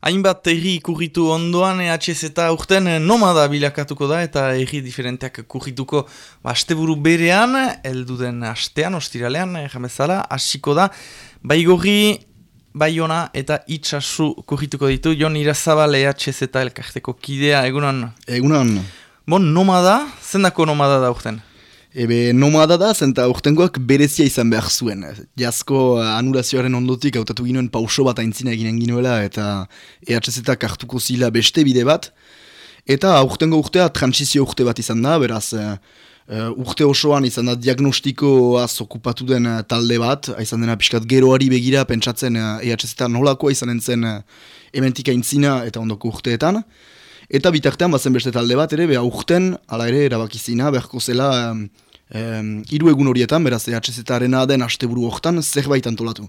Hainbat erri kurritu ondoan EHZ eta urten nomada bilakatuko da eta erri diferenteak kurrituko asteburu berean, elduden astean, ostiralean, jamezala, hasiko da. Baigorri, Baiona eta itxasu kurrituko ditu, Jon Irazabal EHZ eta elkarteko kidea, egunan? Egunan. Bon, nomada, zendako nomada da urten? Ebe nomada da, zenta urtengoak berezia izan behar zuen. Jazko uh, anulazioaren ondotik hautatu ginoen pauso bat aintzina eginen ginuela eta EHZ hartuko zila beste bide bat. Eta urtengo urtea transizio urte bat izan da, beraz uh, urte osoan izan da diagnostikoaz okupatu den talde bat, izan dena pixkat geroari begira pentsatzen uh, EHZ nolakoa izan entzen uh, ementik aintzina eta ondoko urteetan. Eta bitartean bazen beste talde bat ere, beha urten, ala ere, erabakizina, beharko zela, um, hiru egun horietan, beraz, EHZ-arena den asteburu hortan, zerbait antolatu.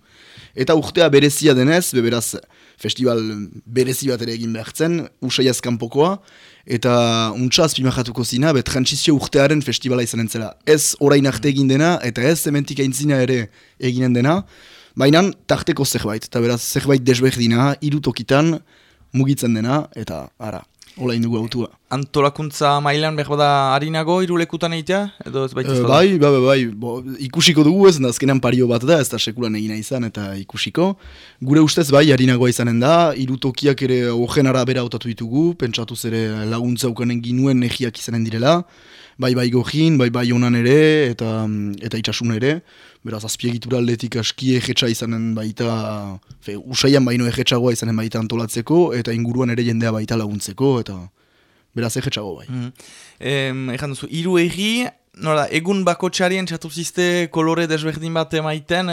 Eta urtea berezia denez, beraz, festival berezi bat ere egin behartzen, usai azkanpokoa, eta untsa azpimahatuko zina, bet transizio urtearen festivala izan entzela. Ez orain arte egin dena, eta ez zementik aintzina ere eginen dena, baina tarteko zerbait, eta beraz, zerbait desberdina, irutokitan, mugitzen dena, eta ara. Ola indugu autua. Antolakuntza mailan behar bada harinago irulekutan egitea? Edo ez baita uh, bai, bai, bai, bai. ikusiko dugu ez, azkenean pario bat da, ez da sekulan egina izan eta ikusiko. Gure ustez bai, harinagoa izanen da, irutokiak ere hogen arabera autatu ditugu, pentsatu ere laguntza ukanen ginuen negiak izanen direla bai bai gojin, bai bai honan ere, eta, eta itxasun ere. Beraz, azpiegitura aldetik aski egetxa izanen baita, fe, usaian baino egetxagoa izanen baita antolatzeko, eta inguruan ere jendea baita laguntzeko, eta beraz egetxago bai. Mm -hmm. duzu, iru egi, Nola, egun bako txarien txatuzizte kolore desberdin bat emaiten,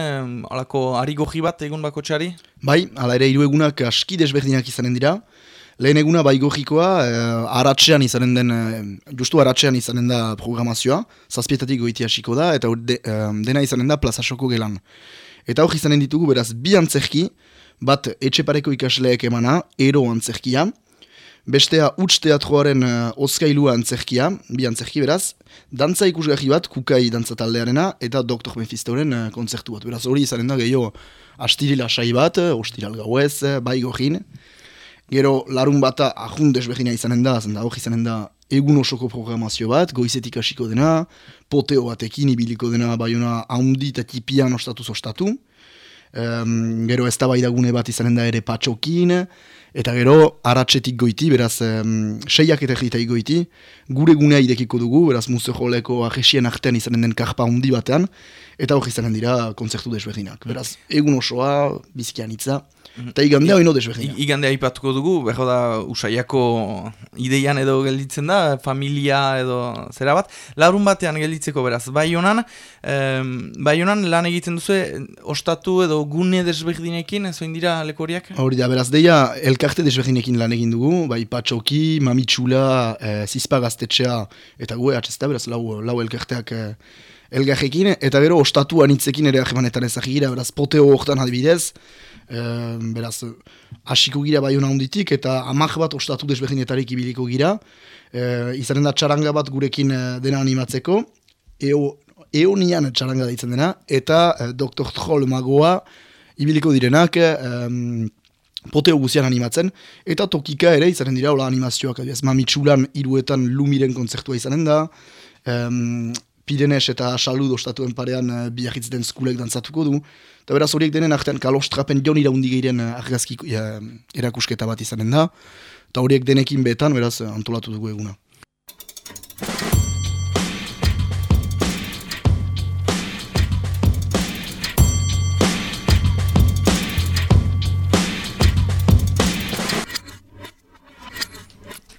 alako ari goji bat egun bako txari? Bai, ala ere hiru egunak aski desberdinak izanen dira. Lehen eguna baigogikoa, eh, aratxean izanen den, eh, justu aratxean izanen da programazioa, zazpietatik goiti hasiko da, eta eh, dena izanen da plazasoko gelan. Eta hori izanen ditugu, beraz, bi antzerki, bat etxepareko ikasleek emana, ero antzerkia, bestea utz teatroaren uh, oskailua antzerkia, bi antzerki beraz, dantza ikusgarri bat, kukai dantza taldearena, eta Dr. Mephistoren uh, konzertu bat. Beraz, hori izanen da gehiago, astirila sai bat, ostiral gauez, bai gohin, Gero, larun bata ahun desbegina izanen da, zenda hori izanen da egun osoko programazio bat, goizetik hasiko dena, poteo batekin ibiliko dena baiona haundi eta tipian ostatu zostatu. Um, gero, ez gune bat izanen da ere patxokin, eta gero, aratsetik goiti, beraz, um, seiak eta egitei goiti, gure gunea idekiko dugu, beraz, muzeo joleko ajesien artean izanen den karpa handi batean, eta hori izanen dira konzertu desbeginak. Beraz, egun osoa, bizikian itza, Eta igandea hori no desberdina. Igandea ipatuko dugu, beho da usaiako ideian edo gelditzen da, familia edo zera bat. Laurun batean gelditzeko beraz, bai honan, bai honan lan egiten duzu, ostatu edo gune desberdinekin, zoin dira lekoriak? Hori da, beraz, deia elkarte desberdinekin lan egin dugu, bai patxoki, mamitxula, e, zizpa gaztetxea, eta gu ehatzezta, beraz, lau, lau elkarteak e, elgarrekin, eta gero ostatu anitzekin ere ahemanetan ezagira, beraz, poteo hortan adibidez, beraz, hasiko gira bai hona honditik, eta amak bat ostatu desberdinetarik ibiliko gira, e, izaren da txaranga bat gurekin e, dena animatzeko, eo, eo nian txaranga daitzen dena, eta e, Dr. Troll magoa ibiliko direnak, e, poteo guzian animatzen, eta tokika ere izaren dira, hola animazioak, ez mamitsulan iruetan lumiren konzertua izanen da, Pirenes eta Salud ostatuen parean uh, biarritz den skulek dantzatuko du. Eta beraz horiek denen artean kalostrapen jon iraundi geiren uh, argazki erakusketa bat izanen da. Eta horiek denekin betan beraz antolatu dugu eguna.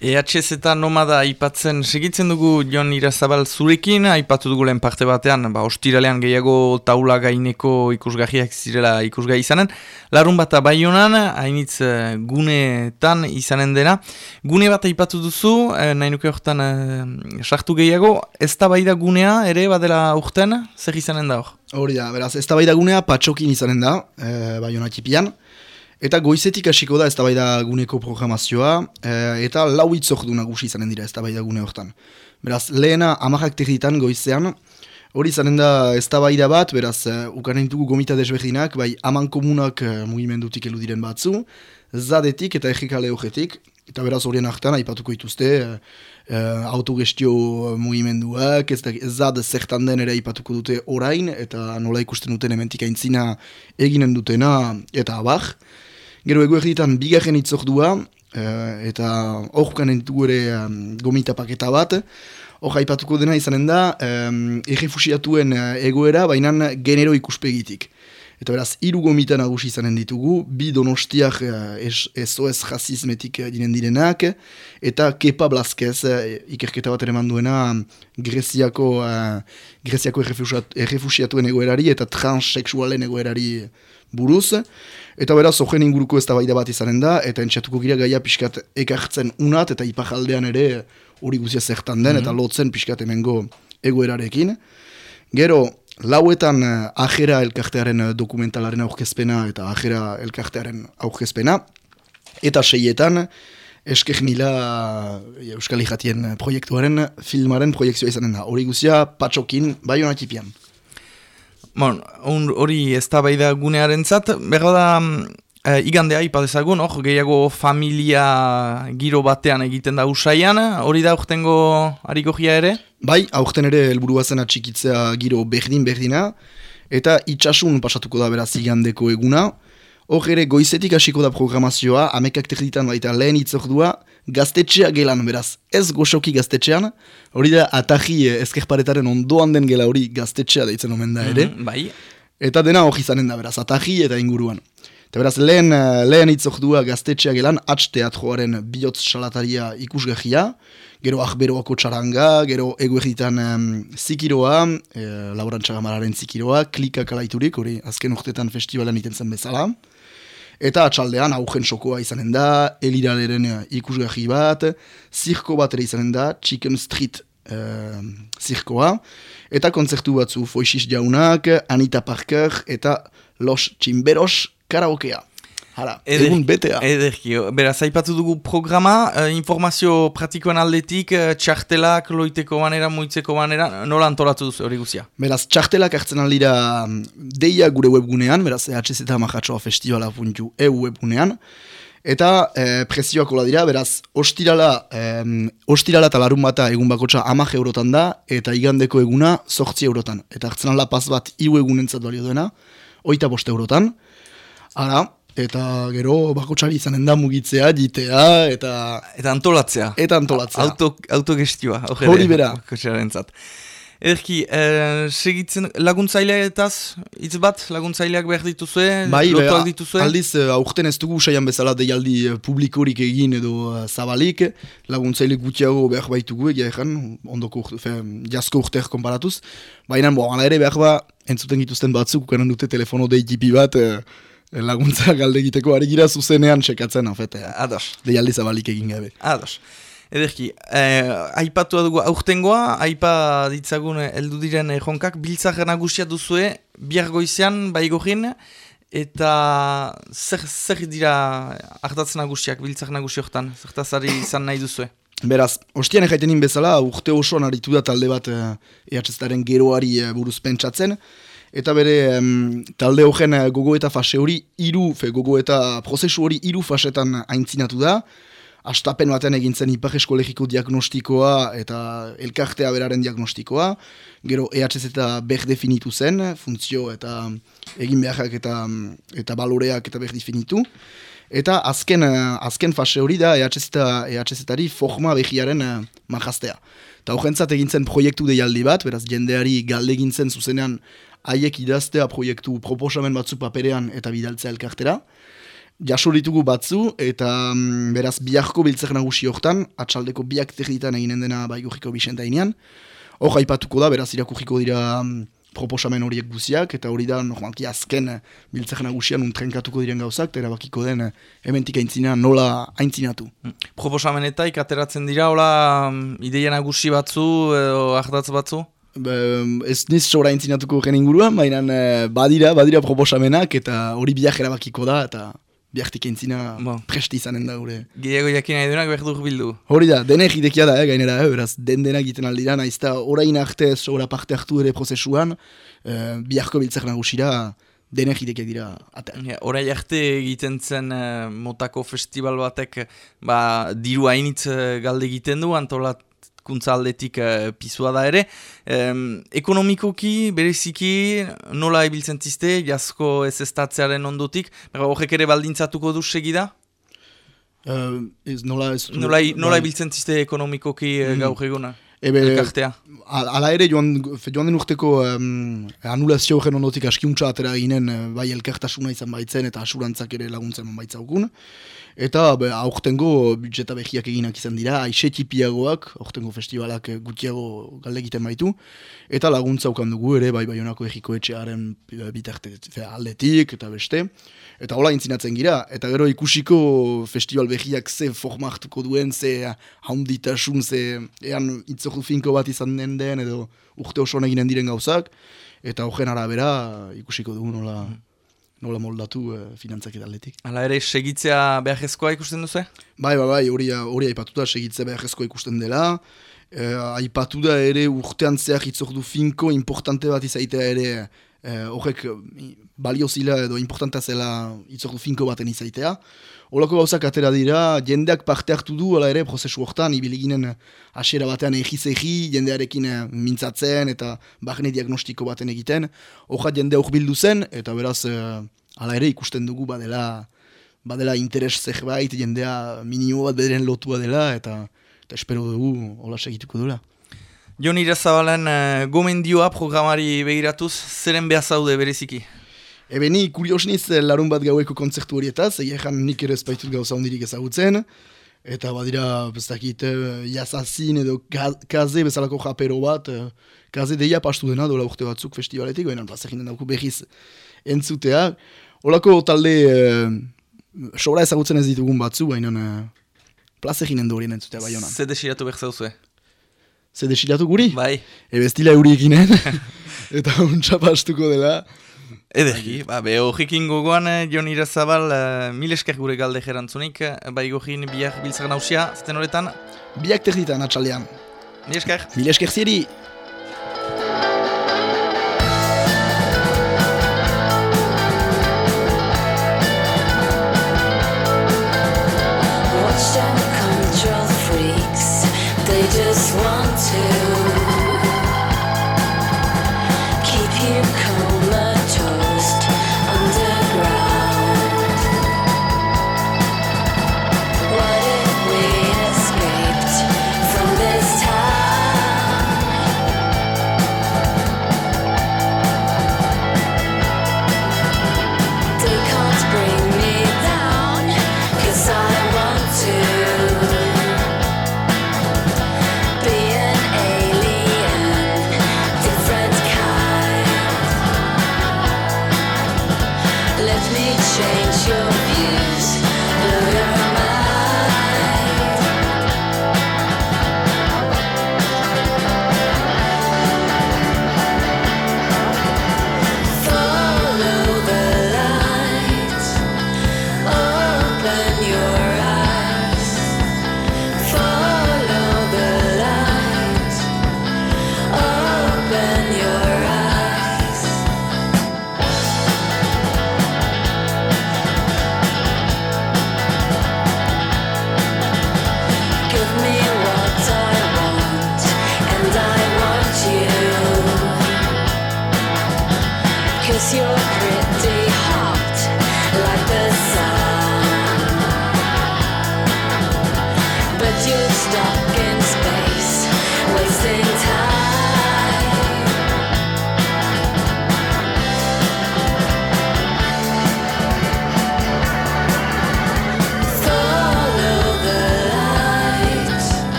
EHZ eta nomada aipatzen segitzen dugu Jon Irazabal zurekin, aipatu dugu lehen parte batean, ba, ostiralean gehiago taula gaineko ikusgahiak zirela ikusgai izanen. Larun bat bai honan, hainitz uh, gunetan izanen dena. Gune bat aipatu duzu, eh, nahi nuke horretan eh, sartu gehiago, ez da bai da gunea ere badela urten, zer izanen da hor? Hori da, beraz, ez da bai da gunea patxokin izanen da, eh, bai honatipian. Eta goizetik hasiko da eztabaida guneko programazioa, e, eta lau itzok nagusi izanen dira eztabaida gune hortan. Beraz, lehena amarrak territan goizean, hori izanen da eztabaida bat, beraz, uh, ukanen ditugu gomita desberdinak, bai aman komunak uh, mugimendutik elu diren batzu, zadetik eta egikale horretik, eta beraz horien artean aipatuko dituzte, uh, autogestio mugimenduak, ez da zad zertan den ere aipatuko dute orain, eta nola ikusten duten ementik aintzina eginen dutena, eta abar. Gero egu erditan bigarren itzordua, uh, eta horkan entugu ere um, gomita paketa bat, hor aipatuko dena izanen da, um, errefusiatuen egoera, baina genero ikuspegitik. Eta beraz, hiru gomita nagusi izanen ditugu, bi donostiak SOS jasizmetik uh, dinen direnak, eta Kepa Blazkez, ikerketa bat ere duena Greziako, Greziako errefusiatuen egoerari eta transseksualen egoerari buruz. Eta beraz, ogen inguruko ez da bat izanen da, eta entxatuko gira gaia pixkat ekartzen unat, eta ipajaldean ere hori guzia zertan den, mm eta lotzen pixkat emengo egoerarekin. Gero, Lauetan uh, ajera elkartearen uh, dokumentalaren aurkezpena eta ajera elkartearen aurkezpena. Eta seietan, eskek mila uh, Euskal Ijatien proiektuaren, filmaren proiektzioa izanen da. Hori guzia, patxokin, bai honatipian. Bon, hori ez da bai da gunearen zat, berra da, E, igandea ipadezagun, hor, gehiago familia giro batean egiten da usaian, hori da urtengo hariko ere? Bai, aurten ere helburua zen atxikitzea giro berdin-berdina, eta itxasun pasatuko da beraz igandeko eguna. Hor ere goizetik hasiko da programazioa, amekak terditan baita lehen itzordua, gaztetxea gelan beraz, ez goxoki gaztetxean, hori da ataji ezkerparetaren ondoan den gela hori gaztetxea deitzen omen da ere. Mm bai. Eta dena hori izanen da beraz, ataji eta inguruan. Eta beraz, lehen, eh, lehen itzordua gaztetxeak elan, atx teatroaren bihotz salataria ikusgahia, gero ahberoako txaranga, gero eguerritan um, zikiroa, e, laurantxagamararen zikiroa, klika kalaiturik, hori azken urtetan festivalan iten zen bezala. Eta atxaldean augen sokoa izanen da, eliraleren eh, ikusgahi bat, zirko bat ere izanen da, Chicken Street uh, zirkoa, eta kontzertu batzu Foixis Jaunak, Anita Parker eta Los Chimberos karaokea. Hala, egun betea. Ederki, beraz, aipatu dugu programa, uh, informazio pratikoan aldetik, uh, txartelak, loiteko banera, moitzeko banera, nola antolatu duzu hori guzia? Beraz, txartelak hartzen aldira mm, deia gure webgunean, beraz, EHZ eta Majatsoa Festivala puntu EU webgunean, eta e, presioak hola dira, beraz, ostirala, e, ostirala eta larun bata egun bakotxa amak eurotan da, eta igandeko eguna sortzi eurotan. Eta hartzen alda pas bat iu egunentzat balio duena, oita boste eurotan, Ara, eta gero bakotxari izanen da mugitzea, ditea, eta... Eta antolatzea. Eta antolatzea. Auto, autogestioa. Hori bera. Bakotxaren zat. Ederki, eh, segitzen laguntzaileetaz, hitz bat, laguntzaileak behar dituzue, bai, lotuak dituzue? Aldiz, uh, aurten ez dugu saian bezala deialdi uh, publikorik egin edo uh, zabalik, laguntzaile gutiago behar baitugu egia ezan, ondoko urte, jasko urteak konparatuz, baina, bo, ere behar ba, entzuten gituzten batzuk, ukanen dute telefono deitipi bat, laguntza galde egiteko ari gira zuzenean sekatzen, afete. Ados. Deialdi zabalik egin gabe. Ados. Ederki, eh, aipatu dugu aurtengoa, aipa ditzagun heldu diren jonkak, biltzak nagusia duzue, bihar goizean, baigorin, eta zer, zer dira hartatzen nagusiak, biltzak nagusioktan, zertazari izan nahi duzue? Beraz, ostian egaitenin bezala, urte osoan aritu da talde bat eh, geroari eh, buruz pentsatzen, eta bere um, talde horren eh, gogo eta fase hori hiru fe gogo eta prozesu hori hiru fasetan aintzinatu da. Astapen batean egintzen ipar eskolegiko diagnostikoa eta elkartea beraren diagnostikoa. Gero EHZ eta ber definitu zen, funtzio eta egin beharrak eta, eta baloreak eta ber definitu. Eta azken, eh, azken fase hori da EHZ eta EHZ-ari forma behiaren uh, majaztea. Eta horrentzat egintzen proiektu deialdi bat, beraz jendeari galde egintzen zuzenean haiek idaztea proiektu proposamen batzu paperean eta bidaltzea elkartera. Jaso ditugu batzu eta mm, beraz biharko biltzak nagusi hortan, atxaldeko biak terditan eginen dena baigurriko bisenta inean. Hor haipatuko da, beraz irakurriko dira mm, proposamen horiek guziak, eta hori da normalki azken biltzak nagusian untrenkatuko diren gauzak, eta erabakiko den ementik aintzina nola aintzinatu. Mm. Proposamenetak ateratzen dira, hola ideia nagusi batzu, edo ahdatz batzu? Be, ez niz sobra intzinatuko gen inguruan, baina eh, badira, badira proposamenak eta hori biak erabakiko da eta biaktik entzina bon. presti izanen da gure. Gehiago jakin nahi duenak behar bildu. Hori da, dene egidekia da, eh, gainera, eh, beraz, den denak egiten aldira, nahiz orain arte sobra parte hartu ere prozesuan, eh, biharko biltzak nagusira, dene jidekek dira atea. Ja, Horai arte egiten zen eh, motako festival batek ba, diru hainitz eh, galde egiten du, antolatkuntza aldetik uh, pisua da ere. Em, ekonomikoki, bereziki, nola ibiltzen ziste, jasko ez estatzearen ondotik, Bera, horrek ere baldintzatuko du segida? Uh, ez nola ez... Nola, nola bai. ibiltzen ziste ekonomikoki mm. Mhm. gaur eguna? Ebe, Elkartea. Al- Ala ere joan, joan den urteko um, anulazio horren ondotik askiuntza atera ginen eh, bai elkartasuna izan baitzen eta asurantzak ere laguntzen baitzaukun. Eta be, aurtengo budjeta behiak eginak izan dira, aixe tipiagoak, aurtengo festivalak eh, gutiago galde egiten baitu. Eta laguntza ukan dugu ere, bai baionako egiko etxearen eh, bitarte aldetik eta beste. Eta hola intzinatzen gira, eta gero ikusiko festival behiak ze forma hartuko duen, ze haunditasun, ze ean itzoku finko bat izan den den, edo urte oso eginen diren gauzak, eta horren arabera ikusiko dugu nola, nola moldatu eh, finantzak edaletik. Hala ere, segitzea beharrezkoa ikusten duzu? Bai, bai, bai, hori, hori aipatuta segitze beharrezko ikusten dela. Eh, aipatu da ere urtean zehar itzordu finko importante bat izaitea ere eh, horrek eh, balio zila edo importantea zela itzordu finko baten izaitea. Olako gauzak atera dira, jendeak parte hartu du, hala ere, prozesu hortan, ibiliginen hasiera batean egiz egi, jendearekin eh, mintzatzen eta barne diagnostiko baten egiten. Horra jende bildu zen, eta beraz, eh, hala ere ikusten dugu badela badela interes zerbait, jendea minimo bat bederen lotua dela, eta, eta espero dugu hola segituko dula. Jon Irazabalen uh, gomendioa programari begiratuz, zeren behar zaude bereziki? Ebe ni kuriosniz eh, larun bat gaueko kontzertu horietaz, egia nik ere espaitut gauza hondirik ezagutzen, eta badira, bestakit, jazazin edo ka- kaze bezalako japero bat, kaze deia pastu dena dola urte batzuk festivaletik, baina plazak egin dauku behiz entzutea. Olako talde uh, sobra ezagutzen ez ditugun batzu, baina uh, plaza eginen du horien entzutea bai honan. Ze desiratu behar zauzue? Ze desilatu guri? Bai. Ebe ez dila euri eginen, eta untsa pastuko dela. Ederki, ba, be, horrekin gogoan, eh, Jon Irazabal, uh, mil esker gure galde gerantzunik, bai gogin biak biltzak nausia, zeten horretan, Biak terditan atxaldean. mil esker. Mil esker zieri! change your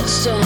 question